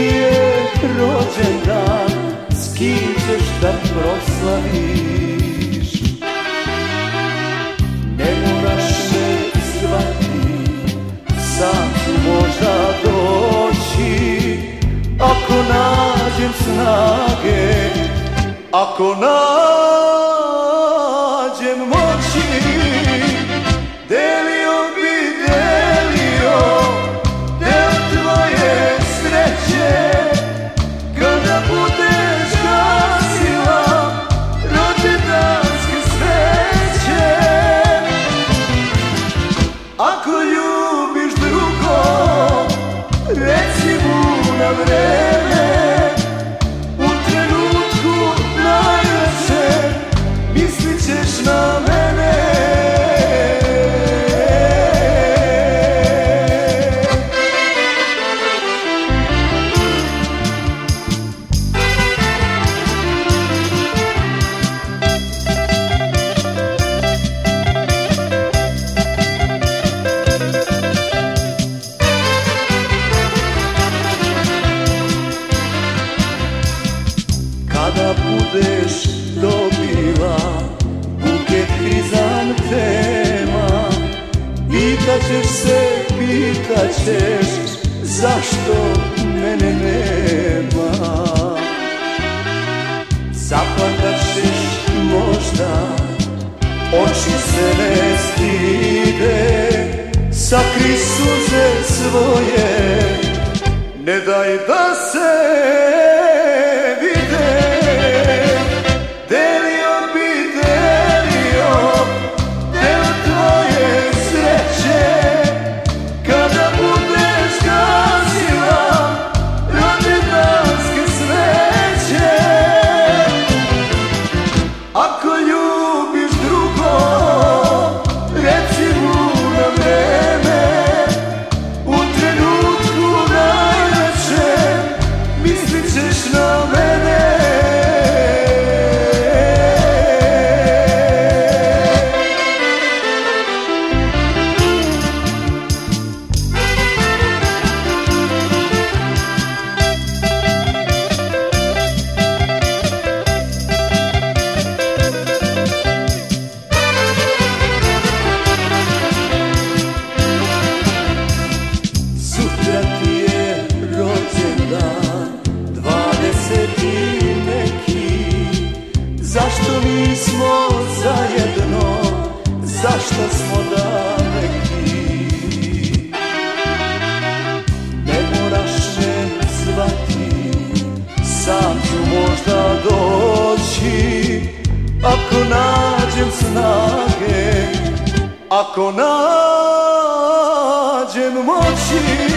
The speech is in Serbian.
ti je rođen dan, s kim ćeš da proslaviš. Ne moraš me zvati, sam ću možda doći, ako nađem snage, ako nađem Yeah. da budeš dobila buket hrizantema Pitaćeš se, pitaćeš zašto mene nema? Zapadaćeš možda, oči se ne stide. Sakri suze svoje, ne daj da se Ako nađem moći